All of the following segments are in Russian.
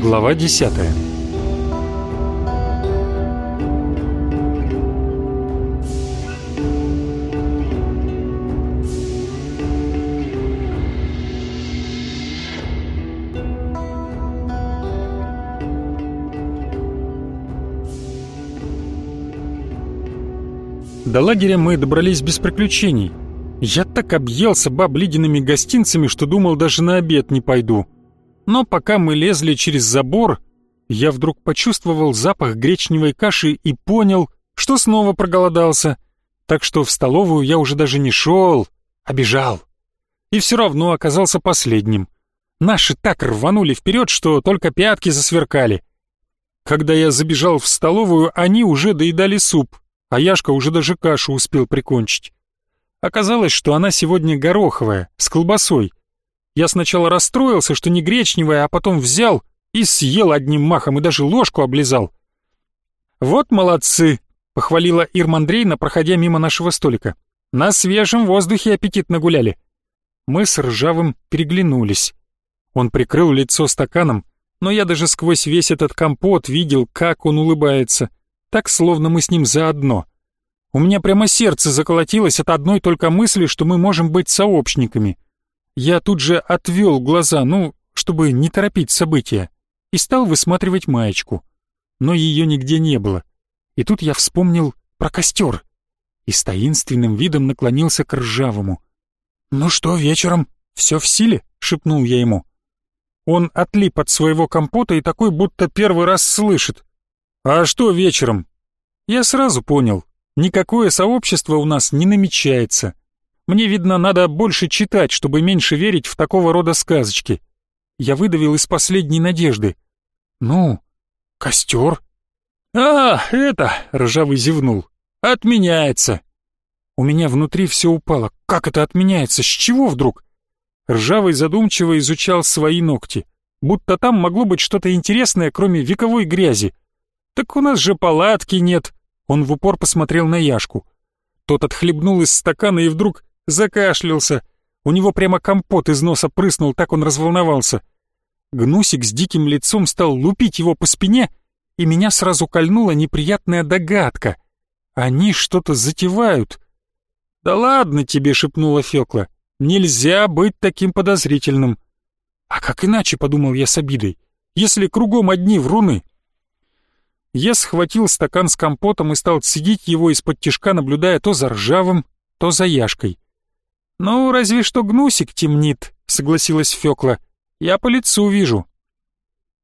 Глава 10 До лагеря мы добрались без приключений. Я так объелся баб ледяными гостинцами, что думал, даже на обед не пойду. Но пока мы лезли через забор, я вдруг почувствовал запах гречневой каши и понял, что снова проголодался. Так что в столовую я уже даже не шел, а бежал. И все равно оказался последним. Наши так рванули вперед, что только пятки засверкали. Когда я забежал в столовую, они уже доедали суп, а Яшка уже даже кашу успел прикончить. Оказалось, что она сегодня гороховая, с колбасой. Я сначала расстроился, что не гречневая, а потом взял и съел одним махом, и даже ложку облизал. «Вот молодцы!» — похвалила Ирма Андреевна, проходя мимо нашего столика. «На свежем воздухе аппетитно гуляли». Мы с Ржавым переглянулись. Он прикрыл лицо стаканом, но я даже сквозь весь этот компот видел, как он улыбается — так, словно мы с ним заодно. У меня прямо сердце заколотилось от одной только мысли, что мы можем быть сообщниками. Я тут же отвел глаза, ну, чтобы не торопить события, и стал высматривать маечку. Но ее нигде не было. И тут я вспомнил про костер и с таинственным видом наклонился к ржавому. «Ну что, вечером? Все в силе?» — шепнул я ему. Он отлип от своего компота и такой будто первый раз слышит. «А что вечером?» Я сразу понял, никакое сообщество у нас не намечается. Мне, видно, надо больше читать, чтобы меньше верить в такого рода сказочки. Я выдавил из последней надежды. «Ну, костер?» «А, это!» — ржавый зевнул. «Отменяется!» У меня внутри все упало. Как это отменяется? С чего вдруг? Ржавый задумчиво изучал свои ногти. Будто там могло быть что-то интересное, кроме вековой грязи. «Так у нас же палатки нет!» Он в упор посмотрел на Яшку. Тот отхлебнул из стакана и вдруг закашлялся. У него прямо компот из носа прыснул, так он разволновался. Гнусик с диким лицом стал лупить его по спине, и меня сразу кольнула неприятная догадка. Они что-то затевают. «Да ладно тебе», — шепнула Фёкла, — «нельзя быть таким подозрительным». «А как иначе?» — подумал я с обидой. «Если кругом одни вруны». Я схватил стакан с компотом и стал цедить его из-под тишка, наблюдая то за ржавым, то за яшкой. «Ну, разве что гнусик темнит», — согласилась Фёкла. «Я по лицу вижу».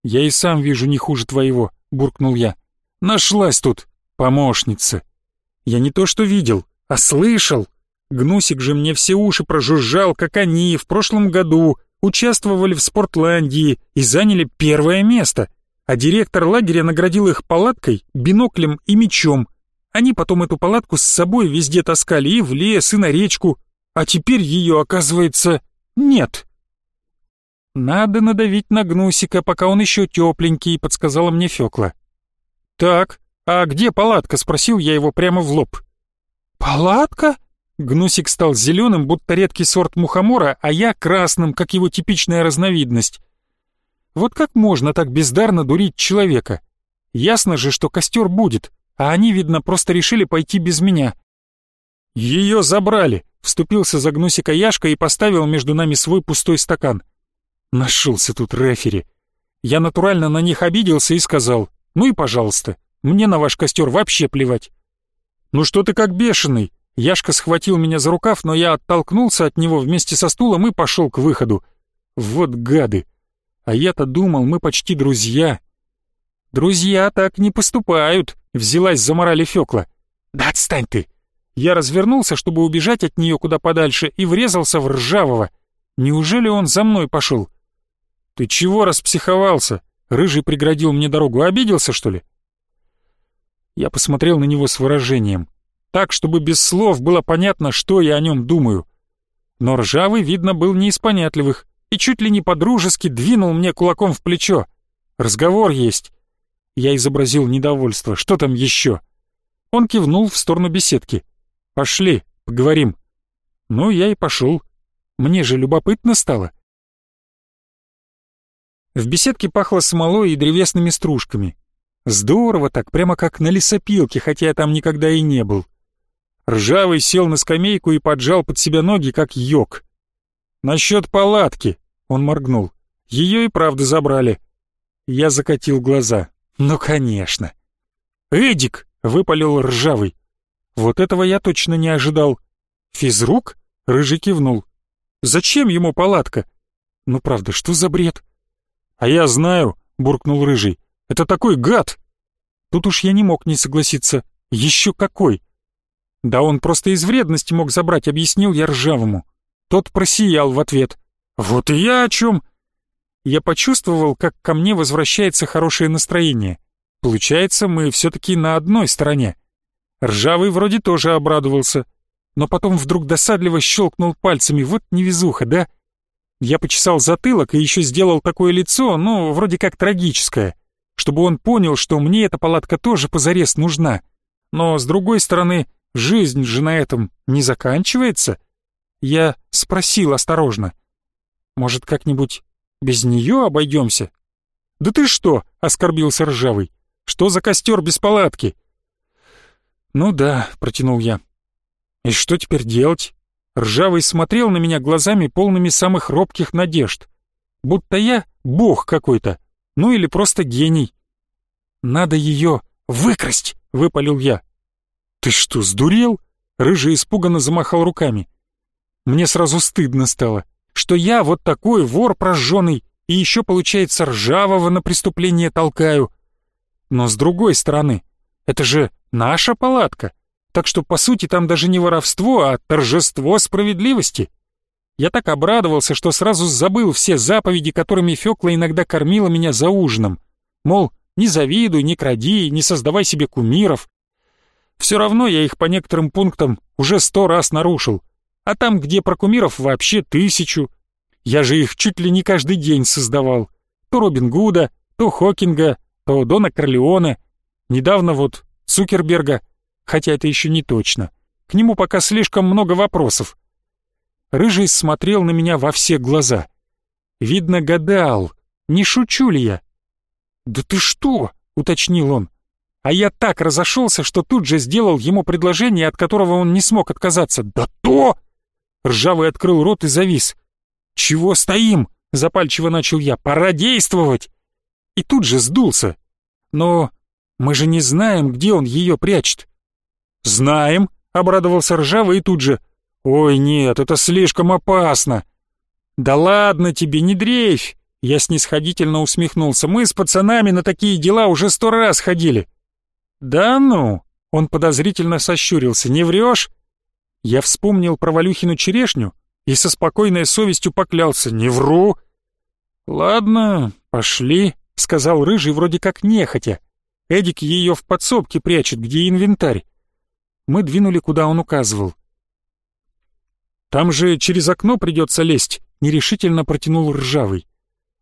«Я и сам вижу не хуже твоего», — буркнул я. «Нашлась тут помощница». «Я не то что видел, а слышал. Гнусик же мне все уши прожужжал, как они в прошлом году участвовали в Спортландии и заняли первое место а директор лагеря наградил их палаткой, биноклем и мечом. Они потом эту палатку с собой везде таскали и в лес, и на речку, а теперь ее, оказывается, нет. «Надо надавить на Гнусика, пока он еще тепленький», — подсказала мне Фекла. «Так, а где палатка?» — спросил я его прямо в лоб. «Палатка?» Гнусик стал зеленым, будто редкий сорт мухомора, а я красным, как его типичная разновидность. Вот как можно так бездарно дурить человека? Ясно же, что костер будет, а они, видно, просто решили пойти без меня. Ее забрали, вступился за гнусика Яшка и поставил между нами свой пустой стакан. Нашелся тут рефери. Я натурально на них обиделся и сказал, ну и пожалуйста, мне на ваш костер вообще плевать. Ну что ты как бешеный? Яшка схватил меня за рукав, но я оттолкнулся от него вместе со стулом и пошел к выходу. Вот гады! А я-то думал, мы почти друзья. Друзья так не поступают, взялась за морали Фёкла. Да отстань ты. Я развернулся, чтобы убежать от нее куда подальше, и врезался в ржавого. Неужели он за мной пошел? Ты чего распсиховался? Рыжий преградил мне дорогу. Обиделся, что ли? Я посмотрел на него с выражением. Так, чтобы без слов было понятно, что я о нем думаю. Но ржавый, видно, был не из понятливых и чуть ли не подружески двинул мне кулаком в плечо. «Разговор есть». Я изобразил недовольство. «Что там еще?» Он кивнул в сторону беседки. «Пошли, поговорим». Ну, я и пошел. Мне же любопытно стало. В беседке пахло смолой и древесными стружками. Здорово так, прямо как на лесопилке, хотя я там никогда и не был. Ржавый сел на скамейку и поджал под себя ноги, как йог. «Насчет палатки», — он моргнул. «Ее и правда забрали». Я закатил глаза. «Ну, конечно». «Эдик!» — выпалил ржавый. Вот этого я точно не ожидал. «Физрук?» — рыжий кивнул. «Зачем ему палатка?» «Ну, правда, что за бред?» «А я знаю», — буркнул рыжий. Это такой гад!» Тут уж я не мог не согласиться. Еще какой! Да он просто из вредности мог забрать, объяснил я ржавому. Тот просиял в ответ. «Вот и я о чем!» Я почувствовал, как ко мне возвращается хорошее настроение. Получается, мы все-таки на одной стороне. Ржавый вроде тоже обрадовался, но потом вдруг досадливо щелкнул пальцами. Вот невезуха, да? Я почесал затылок и еще сделал такое лицо, ну, вроде как трагическое чтобы он понял, что мне эта палатка тоже позарез нужна. Но, с другой стороны, жизнь же на этом не заканчивается. Я спросил осторожно. Может, как-нибудь без нее обойдемся? «Да ты что?» — оскорбился Ржавый. «Что за костер без палатки?» «Ну да», — протянул я. «И что теперь делать?» Ржавый смотрел на меня глазами, полными самых робких надежд. Будто я бог какой-то, ну или просто гений. «Надо ее выкрасть!» — выпалил я. «Ты что, сдурел?» — Рыжий испуганно замахал руками. Мне сразу стыдно стало, что я вот такой вор прожженный и еще, получается, ржавого на преступление толкаю. Но с другой стороны, это же наша палатка, так что, по сути, там даже не воровство, а торжество справедливости. Я так обрадовался, что сразу забыл все заповеди, которыми Фёкла иногда кормила меня за ужином. Мол, не завидуй, не кради, не создавай себе кумиров. Все равно я их по некоторым пунктам уже сто раз нарушил. А там, где про кумиров вообще тысячу. Я же их чуть ли не каждый день создавал. То Робин Гуда, то Хокинга, то Дона Корлеоне. Недавно вот Цукерберга, хотя это еще не точно. К нему пока слишком много вопросов. Рыжий смотрел на меня во все глаза. Видно, гадал, не шучу ли я. «Да ты что?» — уточнил он. А я так разошелся, что тут же сделал ему предложение, от которого он не смог отказаться. «Да то!» Ржавый открыл рот и завис. «Чего стоим?» — запальчиво начал я. «Пора действовать!» И тут же сдулся. «Но мы же не знаем, где он ее прячет». «Знаем!» — обрадовался Ржавый и тут же. «Ой, нет, это слишком опасно!» «Да ладно тебе, не дрейфь! Я снисходительно усмехнулся. «Мы с пацанами на такие дела уже сто раз ходили». «Да ну?» — он подозрительно сощурился. «Не врешь?» Я вспомнил про Валюхину черешню и со спокойной совестью поклялся. «Не вру!» «Ладно, пошли», — сказал Рыжий вроде как нехотя. Эдик ее в подсобке прячет, где инвентарь. Мы двинули, куда он указывал. «Там же через окно придется лезть», — нерешительно протянул Ржавый.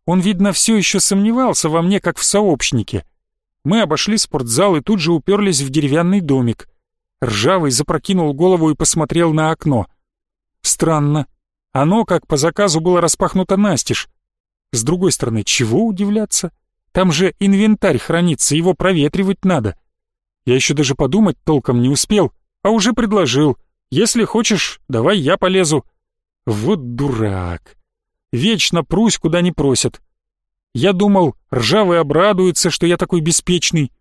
Он, видно, все еще сомневался во мне, как в сообщнике. Мы обошли спортзал и тут же уперлись в деревянный домик. Ржавый запрокинул голову и посмотрел на окно. Странно. Оно, как по заказу, было распахнуто настежь. С другой стороны, чего удивляться? Там же инвентарь хранится, его проветривать надо. Я еще даже подумать толком не успел, а уже предложил. Если хочешь, давай я полезу. Вот дурак. Вечно прусь, куда не просят. Я думал, ржавый обрадуется, что я такой беспечный.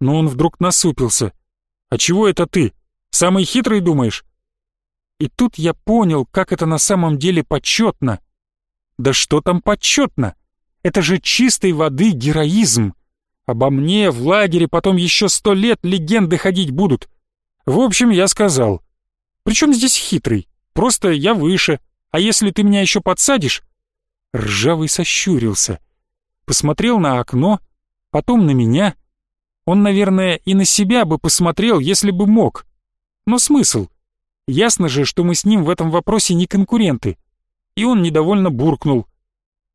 Но он вдруг насупился. «А чего это ты? Самый хитрый, думаешь?» И тут я понял, как это на самом деле почетно. Да что там почетно? Это же чистой воды героизм. Обо мне в лагере потом еще сто лет легенды ходить будут. В общем, я сказал. Причем здесь хитрый? Просто я выше. А если ты меня еще подсадишь, Ржавый сощурился. Посмотрел на окно, потом на меня. Он, наверное, и на себя бы посмотрел, если бы мог. Но смысл? Ясно же, что мы с ним в этом вопросе не конкуренты. И он недовольно буркнул.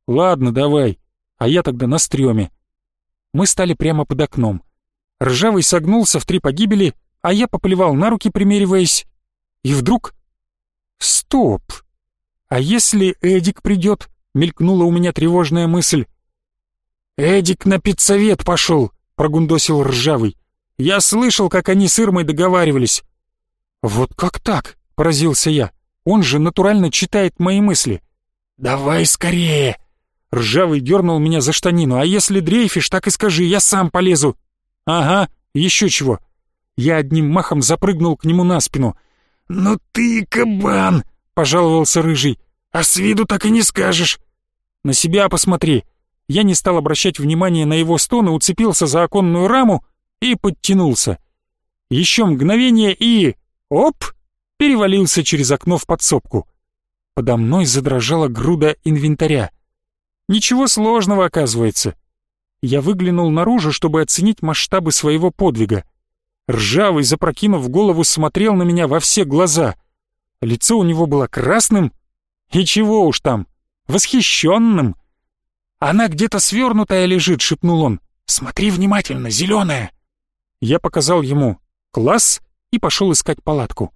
«Ладно, давай, а я тогда на стреме». Мы стали прямо под окном. Ржавый согнулся в три погибели, а я поплевал на руки, примериваясь. И вдруг... Стоп! А если Эдик придет? мелькнула у меня тревожная мысль. «Эдик на педсовет пошел», — прогундосил Ржавый. «Я слышал, как они с Ирмой договаривались». «Вот как так?» — поразился я. «Он же натурально читает мои мысли». «Давай скорее!» Ржавый дернул меня за штанину. «А если дрейфишь, так и скажи, я сам полезу». «Ага, еще чего». Я одним махом запрыгнул к нему на спину. «Ну ты кабан!» — пожаловался Рыжий. «А с виду так и не скажешь». «На себя посмотри». Я не стал обращать внимания на его стоны, уцепился за оконную раму и подтянулся. Еще мгновение и... Оп! Перевалился через окно в подсобку. Подо мной задрожала груда инвентаря. Ничего сложного, оказывается. Я выглянул наружу, чтобы оценить масштабы своего подвига. Ржавый, запрокинув голову, смотрел на меня во все глаза. Лицо у него было красным, и чего уж там, восхищенным. «Она где-то свернутая лежит», — шепнул он. «Смотри внимательно, зеленая». Я показал ему «класс» и пошел искать палатку.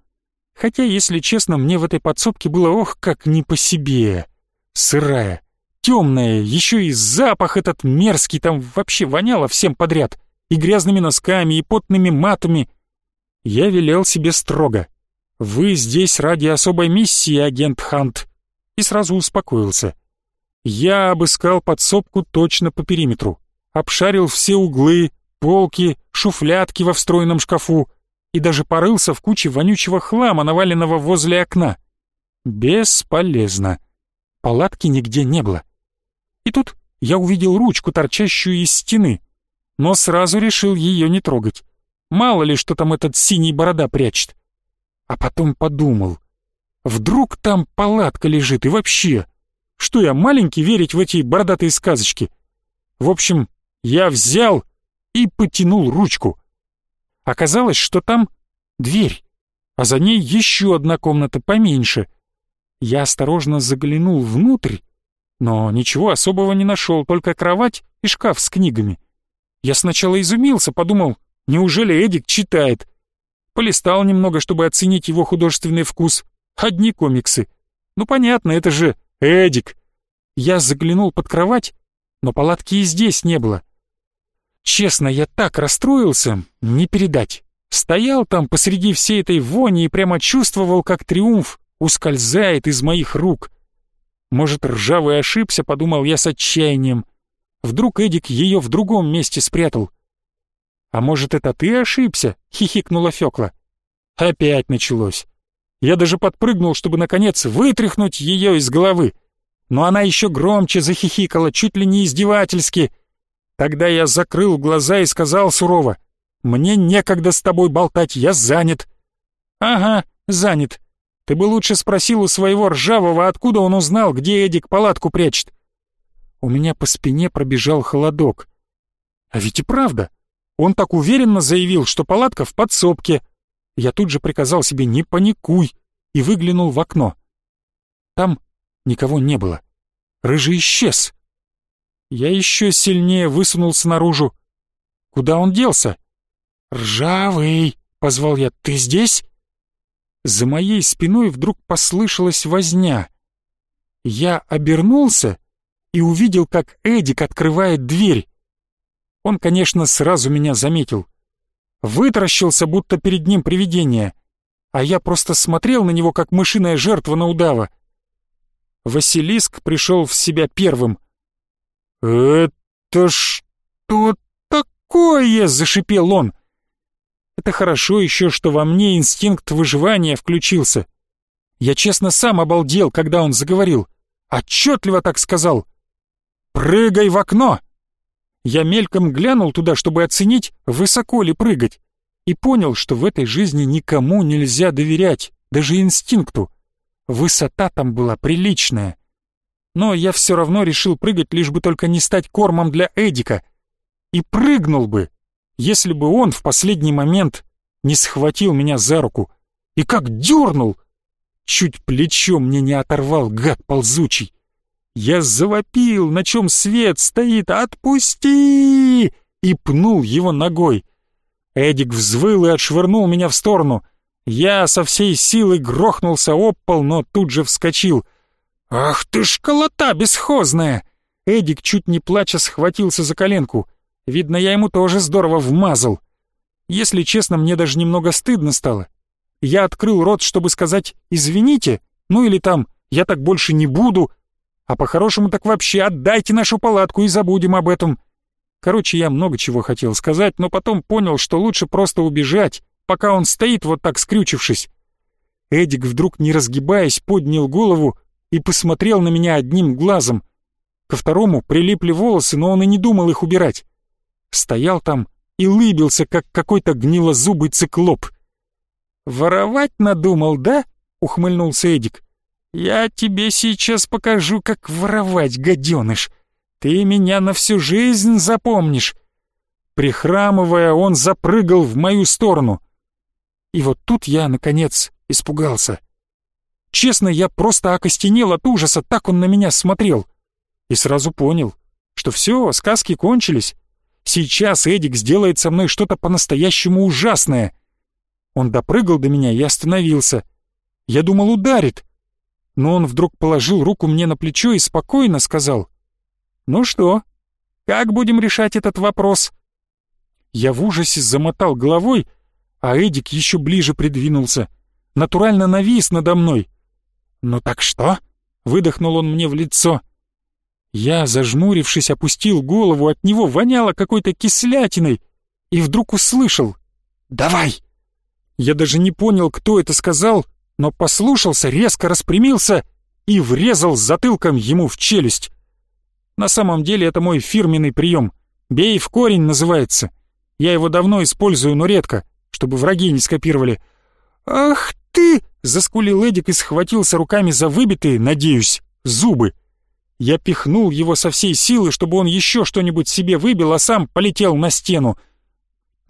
Хотя, если честно, мне в этой подсобке было ох, как не по себе. Сырая, темная, еще и запах этот мерзкий, там вообще воняло всем подряд. И грязными носками, и потными матами. Я велел себе строго. «Вы здесь ради особой миссии, агент Хант», и сразу успокоился. Я обыскал подсобку точно по периметру, обшарил все углы, полки, шуфлятки во встроенном шкафу, и даже порылся в куче вонючего хлама, наваленного возле окна. Бесполезно. Палатки нигде не было. И тут я увидел ручку, торчащую из стены, но сразу решил ее не трогать. Мало ли, что там этот синий борода прячет. А потом подумал, вдруг там палатка лежит и вообще... Что я, маленький, верить в эти бородатые сказочки? В общем, я взял и потянул ручку. Оказалось, что там дверь, а за ней еще одна комната поменьше. Я осторожно заглянул внутрь, но ничего особого не нашел, только кровать и шкаф с книгами. Я сначала изумился, подумал, неужели Эдик читает? Полистал немного, чтобы оценить его художественный вкус. Одни комиксы. Ну понятно, это же Эдик. Я заглянул под кровать, но палатки и здесь не было. Честно, я так расстроился, не передать. Стоял там посреди всей этой вони и прямо чувствовал, как триумф ускользает из моих рук. Может, ржавый ошибся, подумал я с отчаянием. Вдруг Эдик ее в другом месте спрятал. «А может, это ты ошибся?» — хихикнула Фёкла. Опять началось. Я даже подпрыгнул, чтобы, наконец, вытряхнуть ее из головы. Но она еще громче захихикала, чуть ли не издевательски — Тогда я закрыл глаза и сказал сурово, «Мне некогда с тобой болтать, я занят». «Ага, занят. Ты бы лучше спросил у своего ржавого, откуда он узнал, где Эдик палатку прячет». У меня по спине пробежал холодок. А ведь и правда. Он так уверенно заявил, что палатка в подсобке. Я тут же приказал себе «не паникуй» и выглянул в окно. Там никого не было. Рыжий исчез. Я еще сильнее высунулся наружу. Куда он делся? «Ржавый!» — позвал я. «Ты здесь?» За моей спиной вдруг послышалась возня. Я обернулся и увидел, как Эдик открывает дверь. Он, конечно, сразу меня заметил. Вытаращился, будто перед ним привидение, а я просто смотрел на него, как мышиная жертва на удава. Василиск пришел в себя первым — «Это что такое?» — зашипел он. «Это хорошо еще, что во мне инстинкт выживания включился. Я честно сам обалдел, когда он заговорил. Отчетливо так сказал. «Прыгай в окно!» Я мельком глянул туда, чтобы оценить, высоко ли прыгать, и понял, что в этой жизни никому нельзя доверять, даже инстинкту. Высота там была приличная но я все равно решил прыгать, лишь бы только не стать кормом для Эдика. И прыгнул бы, если бы он в последний момент не схватил меня за руку. И как дернул! Чуть плечо мне не оторвал, гад ползучий. Я завопил, на чем свет стоит, «Отпусти!» и пнул его ногой. Эдик взвыл и отшвырнул меня в сторону. Я со всей силы грохнулся об пол, но тут же вскочил — «Ах ты ж колота бесхозная! Эдик, чуть не плача, схватился за коленку. Видно, я ему тоже здорово вмазал. Если честно, мне даже немного стыдно стало. Я открыл рот, чтобы сказать «извините», ну или там «я так больше не буду», а по-хорошему так вообще отдайте нашу палатку и забудем об этом. Короче, я много чего хотел сказать, но потом понял, что лучше просто убежать, пока он стоит вот так скрючившись. Эдик вдруг, не разгибаясь, поднял голову и посмотрел на меня одним глазом. Ко второму прилипли волосы, но он и не думал их убирать. Стоял там и лыбился, как какой-то гнилозубый циклоп. «Воровать надумал, да?» — ухмыльнулся Эдик. «Я тебе сейчас покажу, как воровать, гаденыш. Ты меня на всю жизнь запомнишь». Прихрамывая, он запрыгал в мою сторону. И вот тут я, наконец, испугался. Честно, я просто окостенел от ужаса, так он на меня смотрел. И сразу понял, что все, сказки кончились. Сейчас Эдик сделает со мной что-то по-настоящему ужасное. Он допрыгал до меня и остановился. Я думал, ударит. Но он вдруг положил руку мне на плечо и спокойно сказал. «Ну что, как будем решать этот вопрос?» Я в ужасе замотал головой, а Эдик еще ближе придвинулся. Натурально навис надо мной. «Ну так что?» — выдохнул он мне в лицо. Я, зажмурившись, опустил голову, от него воняло какой-то кислятиной, и вдруг услышал «Давай!». Я даже не понял, кто это сказал, но послушался, резко распрямился и врезал затылком ему в челюсть. На самом деле это мой фирменный прием. «Бей в корень» называется. Я его давно использую, но редко, чтобы враги не скопировали. «Ах ты!» — заскулил Эдик и схватился руками за выбитые, надеюсь, зубы. Я пихнул его со всей силы, чтобы он еще что-нибудь себе выбил, а сам полетел на стену.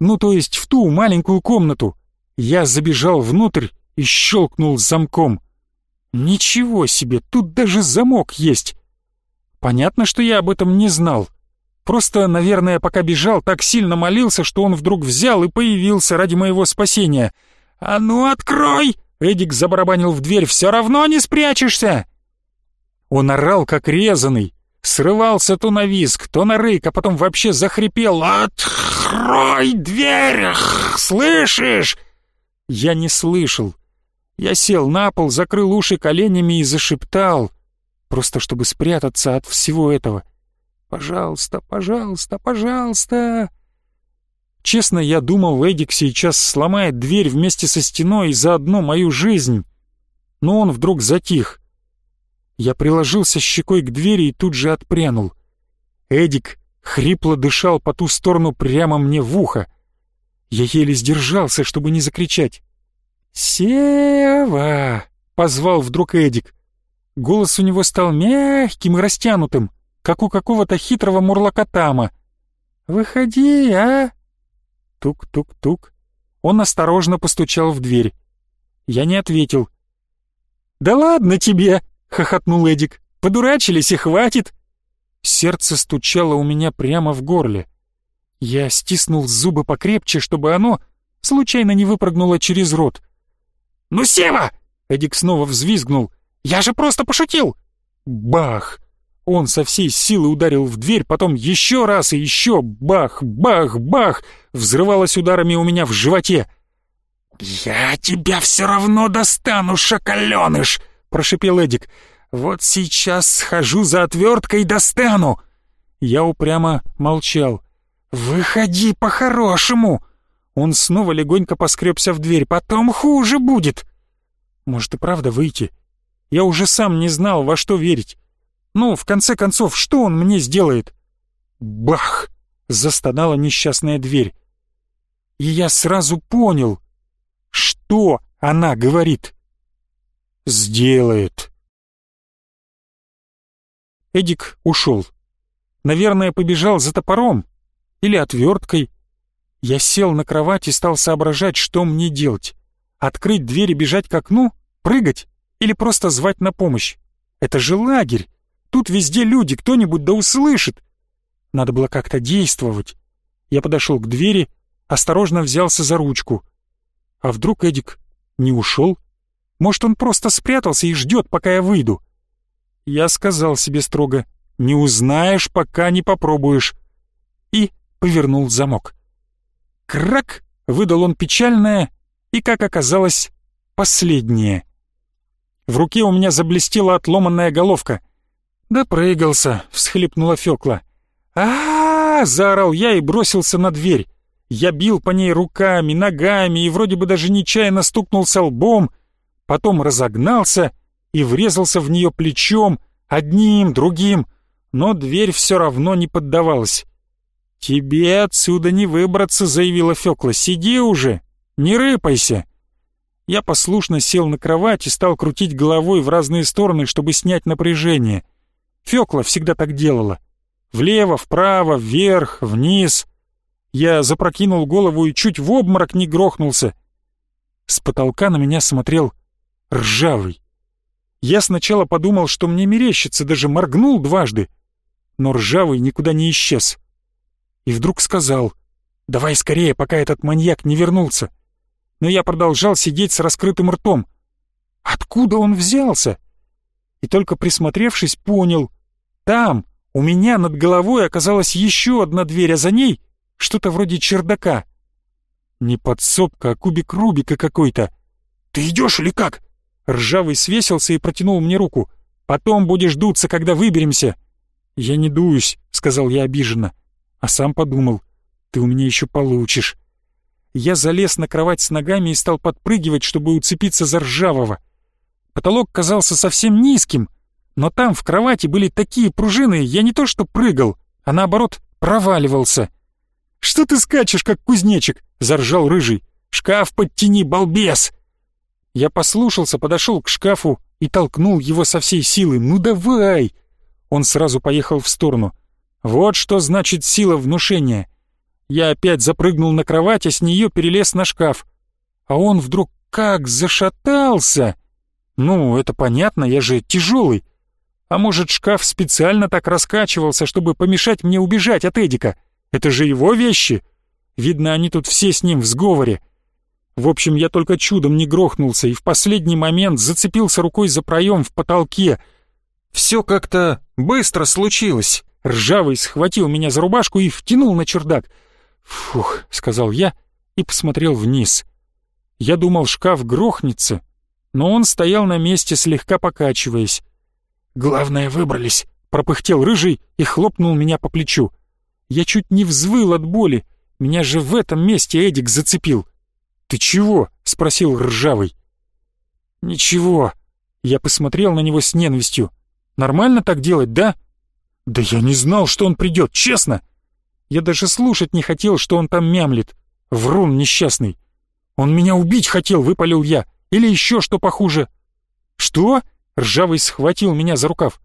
Ну, то есть в ту маленькую комнату. Я забежал внутрь и щелкнул замком. Ничего себе, тут даже замок есть. Понятно, что я об этом не знал. Просто, наверное, пока бежал, так сильно молился, что он вдруг взял и появился ради моего спасения. «А ну, открой!» Эдик забарабанил в дверь. «Все равно не спрячешься!» Он орал, как резанный, срывался то на виск, то на рык, а потом вообще захрипел «Открой дверь! Слышишь?» Я не слышал. Я сел на пол, закрыл уши коленями и зашептал, просто чтобы спрятаться от всего этого. «Пожалуйста, пожалуйста, пожалуйста!» Честно, я думал, Эдик сейчас сломает дверь вместе со стеной и заодно мою жизнь. Но он вдруг затих. Я приложился щекой к двери и тут же отпрянул. Эдик хрипло дышал по ту сторону прямо мне в ухо. Я еле сдержался, чтобы не закричать. «Сева!» — позвал вдруг Эдик. Голос у него стал мягким и растянутым, как у какого-то хитрого мурлокотама. «Выходи, а!» Тук-тук-тук. Он осторожно постучал в дверь. Я не ответил. «Да ладно тебе!» — хохотнул Эдик. «Подурачились и хватит!» Сердце стучало у меня прямо в горле. Я стиснул зубы покрепче, чтобы оно случайно не выпрыгнуло через рот. «Ну, Сева!» — Эдик снова взвизгнул. «Я же просто пошутил!» Бах! Он со всей силы ударил в дверь, потом еще раз и еще бах, бах, бах! Взрывалось ударами у меня в животе. «Я тебя все равно достану, шоколеныш!» — прошипел Эдик. «Вот сейчас схожу за отверткой и достану!» Я упрямо молчал. «Выходи по-хорошему!» Он снова легонько поскребся в дверь. «Потом хуже будет!» «Может и правда выйти?» Я уже сам не знал, во что верить. Ну, в конце концов, что он мне сделает? Бах! Застонала несчастная дверь. И я сразу понял, что она говорит сделает. Эдик ушел. Наверное, побежал за топором или отверткой. Я сел на кровать и стал соображать, что мне делать. Открыть дверь и бежать к окну? Прыгать? Или просто звать на помощь? Это же лагерь. Тут везде люди, кто-нибудь да услышит. Надо было как-то действовать. Я подошел к двери, осторожно взялся за ручку. А вдруг Эдик не ушел? Может, он просто спрятался и ждет, пока я выйду? Я сказал себе строго, Не узнаешь, пока не попробуешь. И повернул замок. Крак! Выдал он печальное и, как оказалось, последнее. В руке у меня заблестела отломанная головка. «Допрыгался», — всхлипнула Фёкла. -а, -а, -а заорал я и бросился на дверь. Я бил по ней руками, ногами и вроде бы даже нечаянно стукнулся лбом, потом разогнался и врезался в нее плечом, одним, другим, но дверь все равно не поддавалась. «Тебе отсюда не выбраться», — заявила Фёкла, — «сиди уже, не рыпайся». Я послушно сел на кровать и стал крутить головой в разные стороны, чтобы снять напряжение. Фёкла всегда так делала. Влево, вправо, вверх, вниз. Я запрокинул голову и чуть в обморок не грохнулся. С потолка на меня смотрел ржавый. Я сначала подумал, что мне мерещится, даже моргнул дважды, но ржавый никуда не исчез. И вдруг сказал, «Давай скорее, пока этот маньяк не вернулся». Но я продолжал сидеть с раскрытым ртом. Откуда он взялся? И только присмотревшись, понял, там, у меня над головой оказалась еще одна дверь, а за ней что-то вроде чердака. Не подсобка, а кубик Рубика какой-то. «Ты идешь или как?» Ржавый свесился и протянул мне руку. «Потом будешь дуться, когда выберемся». «Я не дуюсь», — сказал я обиженно. А сам подумал, «Ты у меня еще получишь». Я залез на кровать с ногами и стал подпрыгивать, чтобы уцепиться за ржавого. Потолок казался совсем низким, но там в кровати были такие пружины, я не то что прыгал, а наоборот проваливался. «Что ты скачешь, как кузнечик?» — заржал рыжий. «Шкаф подтяни, балбес!» Я послушался, подошел к шкафу и толкнул его со всей силы. «Ну давай!» Он сразу поехал в сторону. «Вот что значит сила внушения!» Я опять запрыгнул на кровать, а с нее перелез на шкаф. А он вдруг как зашатался! Ну, это понятно, я же тяжелый. А может, шкаф специально так раскачивался, чтобы помешать мне убежать от Эдика? Это же его вещи! Видно, они тут все с ним в сговоре. В общем, я только чудом не грохнулся и в последний момент зацепился рукой за проем в потолке. Все как-то быстро случилось. Ржавый схватил меня за рубашку и втянул на чердак. «Фух», — сказал я и посмотрел вниз. Я думал, шкаф грохнется, но он стоял на месте, слегка покачиваясь. «Главное, выбрались», — пропыхтел рыжий и хлопнул меня по плечу. Я чуть не взвыл от боли, меня же в этом месте Эдик зацепил. «Ты чего?» — спросил ржавый. «Ничего». Я посмотрел на него с ненавистью. «Нормально так делать, да?» «Да я не знал, что он придет, честно!» Я даже слушать не хотел, что он там мямлит. Врун несчастный. «Он меня убить хотел», — выпалил я. «Или еще что похуже». «Что?» — ржавый схватил меня за рукав.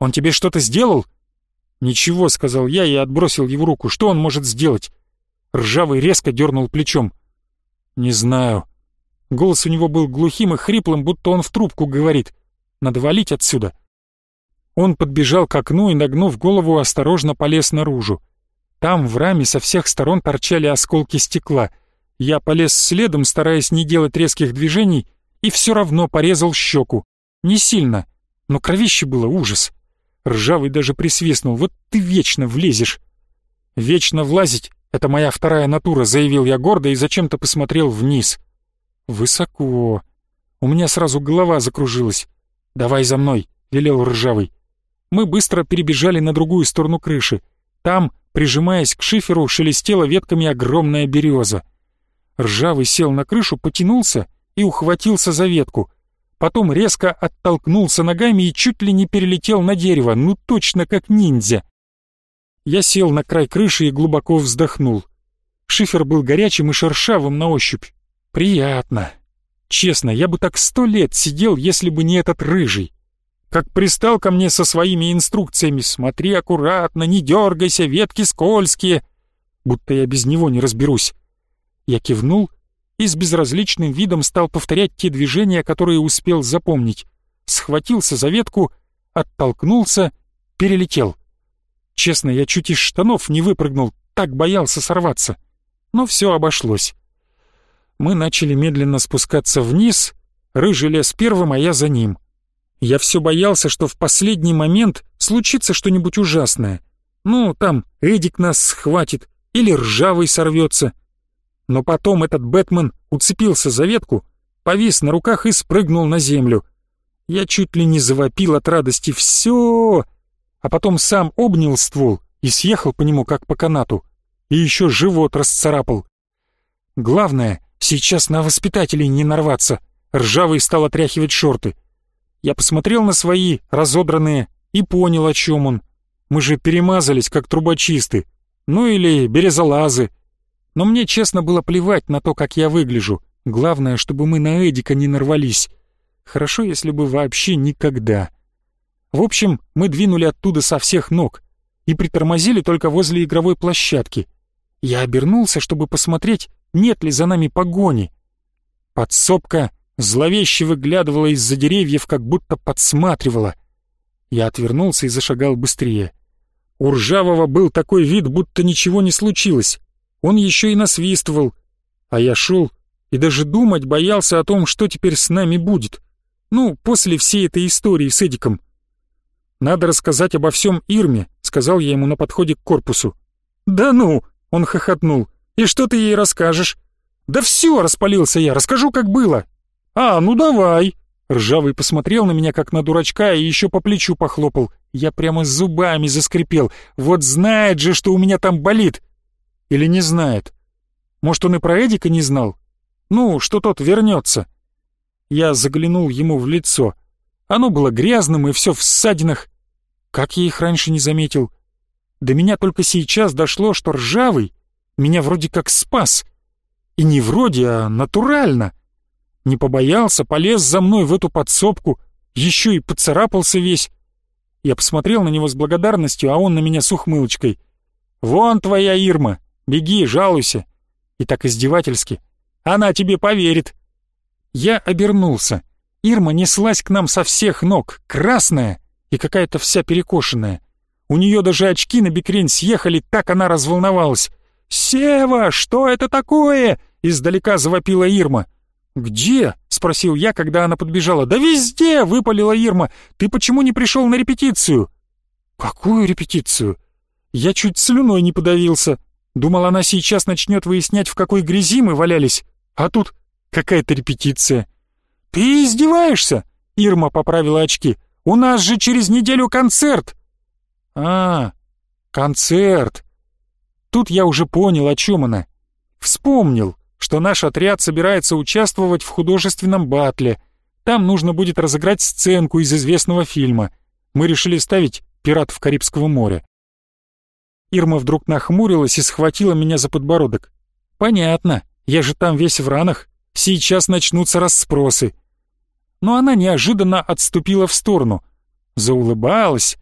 «Он тебе что-то сделал?» «Ничего», — сказал я и отбросил его руку. «Что он может сделать?» Ржавый резко дернул плечом. «Не знаю». Голос у него был глухим и хриплым, будто он в трубку говорит. «Надо валить отсюда». Он подбежал к окну и, нагнув голову, осторожно полез наружу. Там в раме со всех сторон торчали осколки стекла. Я полез следом, стараясь не делать резких движений, и все равно порезал щеку. Не сильно, но кровище было ужас. Ржавый даже присвистнул. «Вот ты вечно влезешь!» «Вечно влазить «Это моя вторая натура», — заявил я гордо и зачем-то посмотрел вниз. «Высоко. У меня сразу голова закружилась. Давай за мной», — велел Ржавый. Мы быстро перебежали на другую сторону крыши. Там, прижимаясь к шиферу, шелестела ветками огромная береза. Ржавый сел на крышу, потянулся и ухватился за ветку. Потом резко оттолкнулся ногами и чуть ли не перелетел на дерево, ну точно как ниндзя. Я сел на край крыши и глубоко вздохнул. Шифер был горячим и шершавым на ощупь. Приятно. Честно, я бы так сто лет сидел, если бы не этот рыжий. Как пристал ко мне со своими инструкциями «Смотри аккуратно, не дергайся, ветки скользкие», будто я без него не разберусь. Я кивнул и с безразличным видом стал повторять те движения, которые успел запомнить. Схватился за ветку, оттолкнулся, перелетел. Честно, я чуть из штанов не выпрыгнул, так боялся сорваться. Но все обошлось. Мы начали медленно спускаться вниз, рыжий лес первым, а я за ним. Я все боялся, что в последний момент случится что-нибудь ужасное. Ну, там Эдик нас схватит или ржавый сорвется. Но потом этот Бэтмен уцепился за ветку, повис на руках и спрыгнул на землю. Я чуть ли не завопил от радости «Все!», а потом сам обнял ствол и съехал по нему, как по канату, и еще живот расцарапал. Главное, сейчас на воспитателей не нарваться. Ржавый стал отряхивать шорты. Я посмотрел на свои, разодранные, и понял, о чем он. Мы же перемазались, как трубочисты. Ну или березолазы. Но мне честно было плевать на то, как я выгляжу. Главное, чтобы мы на Эдика не нарвались. Хорошо, если бы вообще никогда. В общем, мы двинули оттуда со всех ног и притормозили только возле игровой площадки. Я обернулся, чтобы посмотреть, нет ли за нами погони. Подсобка зловеще выглядывала из-за деревьев, как будто подсматривала. Я отвернулся и зашагал быстрее. У Ржавого был такой вид, будто ничего не случилось. Он еще и насвистывал. А я шел и даже думать боялся о том, что теперь с нами будет. Ну, после всей этой истории с Эдиком. «Надо рассказать обо всем Ирме», — сказал я ему на подходе к корпусу. «Да ну!» — он хохотнул. «И что ты ей расскажешь?» «Да все!» — распалился я. «Расскажу, как было». «А, ну давай!» Ржавый посмотрел на меня, как на дурачка, и еще по плечу похлопал. Я прямо зубами заскрипел. Вот знает же, что у меня там болит. Или не знает. Может, он и про Эдика не знал? Ну, что тот вернется. Я заглянул ему в лицо. Оно было грязным и все в ссадинах. Как я их раньше не заметил? До меня только сейчас дошло, что ржавый меня вроде как спас. И не вроде, а натурально. Не побоялся, полез за мной в эту подсобку, еще и поцарапался весь. Я посмотрел на него с благодарностью, а он на меня с ухмылочкой. «Вон твоя Ирма, беги, жалуйся». И так издевательски. «Она тебе поверит». Я обернулся. Ирма неслась к нам со всех ног, красная и какая-то вся перекошенная. У нее даже очки на бикрень съехали, так она разволновалась. «Сева, что это такое?» — издалека завопила Ирма. «Где?» — спросил я, когда она подбежала. «Да везде!» — выпалила Ирма. «Ты почему не пришел на репетицию?» «Какую репетицию?» Я чуть слюной не подавился. Думал, она сейчас начнет выяснять, в какой грязи мы валялись. А тут какая-то репетиция. «Ты издеваешься?» — Ирма поправила очки. «У нас же через неделю концерт!» «А, концерт!» Тут я уже понял, о чем она. Вспомнил что наш отряд собирается участвовать в художественном батле. Там нужно будет разыграть сценку из известного фильма. Мы решили ставить «Пиратов Карибского моря». Ирма вдруг нахмурилась и схватила меня за подбородок. «Понятно, я же там весь в ранах. Сейчас начнутся расспросы». Но она неожиданно отступила в сторону. Заулыбалась.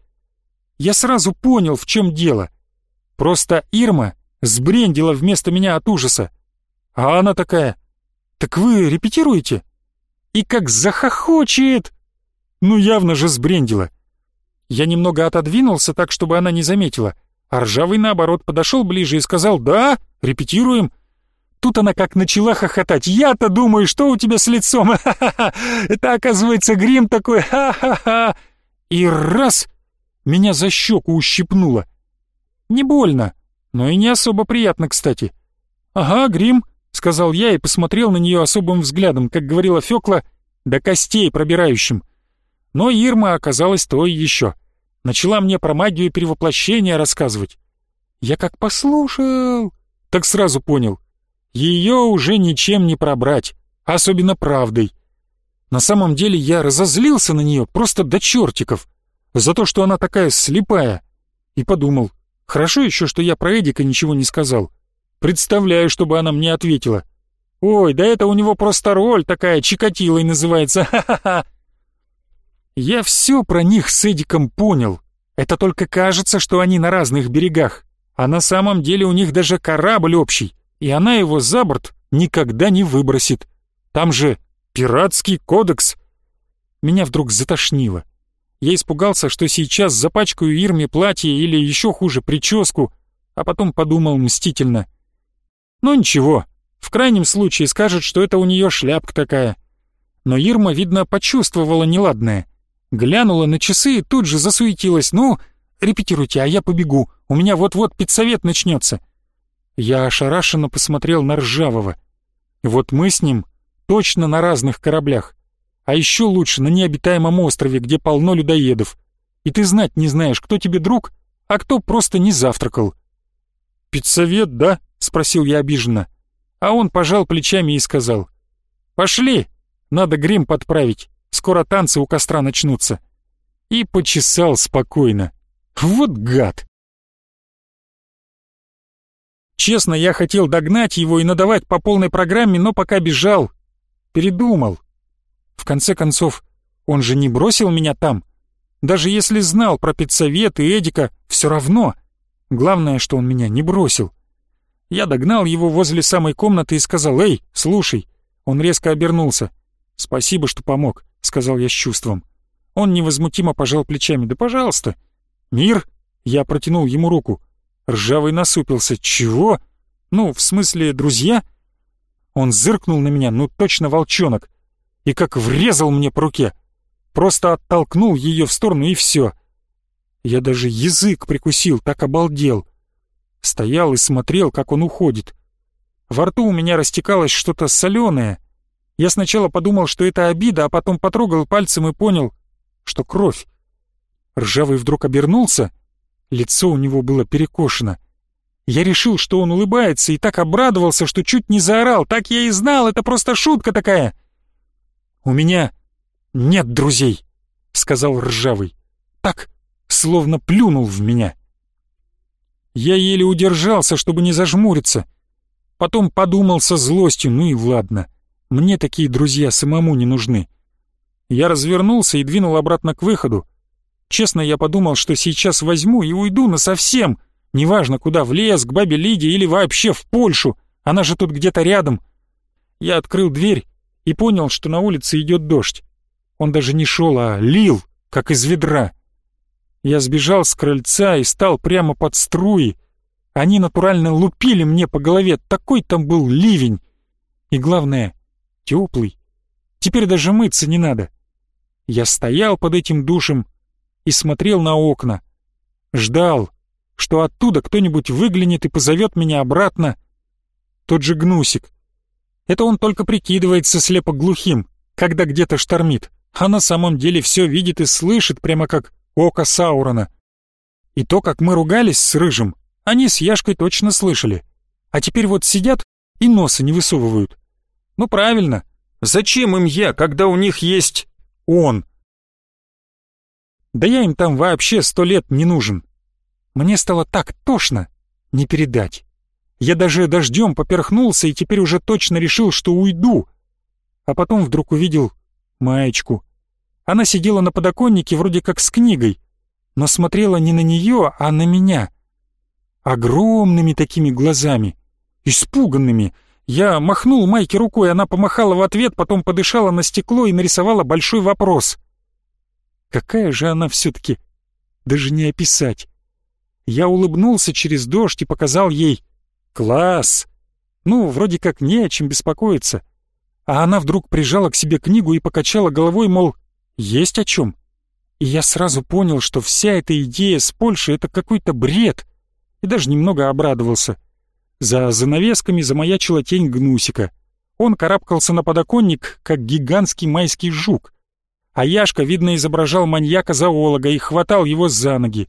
Я сразу понял, в чем дело. Просто Ирма сбрендила вместо меня от ужаса. А она такая, «Так вы репетируете?» И как захохочет! Ну явно же сбрендила. Я немного отодвинулся так, чтобы она не заметила, а Ржавый наоборот подошел ближе и сказал, «Да, репетируем». Тут она как начала хохотать. «Я-то думаю, что у тебя с лицом? Ха-ха-ха! Это, оказывается, грим такой! Ха-ха-ха!» И раз! Меня за щеку ущипнуло. Не больно, но и не особо приятно, кстати. «Ага, грим», сказал я и посмотрел на нее особым взглядом, как говорила Фёкла, до костей пробирающим. Но Ирма оказалась той еще. Начала мне про магию перевоплощения рассказывать. Я как послушал, так сразу понял. Ее уже ничем не пробрать, особенно правдой. На самом деле я разозлился на нее просто до чертиков за то, что она такая слепая. И подумал, хорошо еще, что я про Эдика ничего не сказал. Представляю, чтобы она мне ответила. Ой, да это у него просто роль такая, Чикатилой называется, ха-ха-ха. Я все про них с Эдиком понял. Это только кажется, что они на разных берегах. А на самом деле у них даже корабль общий, и она его за борт никогда не выбросит. Там же пиратский кодекс. Меня вдруг затошнило. Я испугался, что сейчас запачкаю Ирме платье или еще хуже прическу, а потом подумал мстительно — ну ничего, в крайнем случае скажет, что это у нее шляпка такая. Но Ирма, видно, почувствовала неладное. Глянула на часы и тут же засуетилась. «Ну, репетируйте, а я побегу. У меня вот-вот педсовет начнется». Я ошарашенно посмотрел на Ржавого. Вот мы с ним точно на разных кораблях. А еще лучше на необитаемом острове, где полно людоедов. И ты знать не знаешь, кто тебе друг, а кто просто не завтракал. «Педсовет, да?» — спросил я обиженно. А он пожал плечами и сказал. «Пошли, надо грим подправить, скоро танцы у костра начнутся». И почесал спокойно. Вот гад! Честно, я хотел догнать его и надавать по полной программе, но пока бежал, передумал. В конце концов, он же не бросил меня там. Даже если знал про педсовет и Эдика, все равно. Главное, что он меня не бросил. Я догнал его возле самой комнаты и сказал «Эй, слушай». Он резко обернулся. «Спасибо, что помог», — сказал я с чувством. Он невозмутимо пожал плечами. «Да пожалуйста». «Мир?» — я протянул ему руку. Ржавый насупился. «Чего? Ну, в смысле, друзья?» Он зыркнул на меня, ну точно волчонок, и как врезал мне по руке. Просто оттолкнул ее в сторону и все. Я даже язык прикусил, так обалдел. Стоял и смотрел, как он уходит. Во рту у меня растекалось что-то соленое. Я сначала подумал, что это обида, а потом потрогал пальцем и понял, что кровь. Ржавый вдруг обернулся, лицо у него было перекошено. Я решил, что он улыбается, и так обрадовался, что чуть не заорал. Так я и знал, это просто шутка такая. «У меня нет друзей», — сказал Ржавый. Так, словно плюнул в меня. Я еле удержался, чтобы не зажмуриться. Потом подумал со злостью, ну и ладно. Мне такие друзья самому не нужны. Я развернулся и двинул обратно к выходу. Честно, я подумал, что сейчас возьму и уйду насовсем. Неважно куда, в лес, к бабе Лиде или вообще в Польшу. Она же тут где-то рядом. Я открыл дверь и понял, что на улице идет дождь. Он даже не шел, а лил, как из ведра. Я сбежал с крыльца и стал прямо под струи. Они натурально лупили мне по голове, такой там был ливень. И главное, теплый. Теперь даже мыться не надо. Я стоял под этим душем и смотрел на окна. Ждал, что оттуда кто-нибудь выглянет и позовет меня обратно. Тот же Гнусик. Это он только прикидывается слепо глухим, когда где-то штормит, а на самом деле все видит и слышит, прямо как око Саурона. И то, как мы ругались с Рыжим, они с Яшкой точно слышали. А теперь вот сидят и носа не высовывают. Ну правильно, зачем им я, когда у них есть он? Да я им там вообще сто лет не нужен. Мне стало так тошно, не передать. Я даже дождем поперхнулся и теперь уже точно решил, что уйду. А потом вдруг увидел маечку. Она сидела на подоконнике вроде как с книгой, но смотрела не на нее, а на меня. Огромными такими глазами, испуганными. Я махнул Майке рукой, она помахала в ответ, потом подышала на стекло и нарисовала большой вопрос. Какая же она все-таки, даже не описать. Я улыбнулся через дождь и показал ей «Класс!» Ну, вроде как не о чем беспокоиться. А она вдруг прижала к себе книгу и покачала головой, мол, есть о чем. И я сразу понял, что вся эта идея с Польшей — это какой-то бред. И даже немного обрадовался. За занавесками замаячила тень гнусика. Он карабкался на подоконник, как гигантский майский жук. А Яшка, видно, изображал маньяка-зоолога и хватал его за ноги.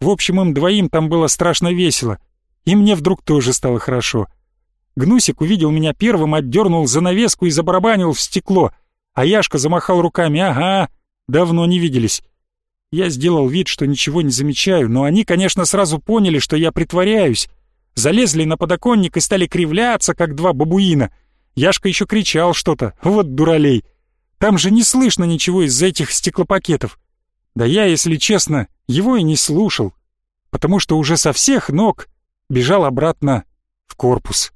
В общем, им двоим там было страшно весело. И мне вдруг тоже стало хорошо. Гнусик увидел меня первым, отдернул занавеску и забарабанил в стекло, а Яшка замахал руками «Ага, давно не виделись». Я сделал вид, что ничего не замечаю, но они, конечно, сразу поняли, что я притворяюсь. Залезли на подоконник и стали кривляться, как два бабуина. Яшка еще кричал что-то, вот дуралей. Там же не слышно ничего из этих стеклопакетов. Да я, если честно, его и не слушал, потому что уже со всех ног бежал обратно в корпус.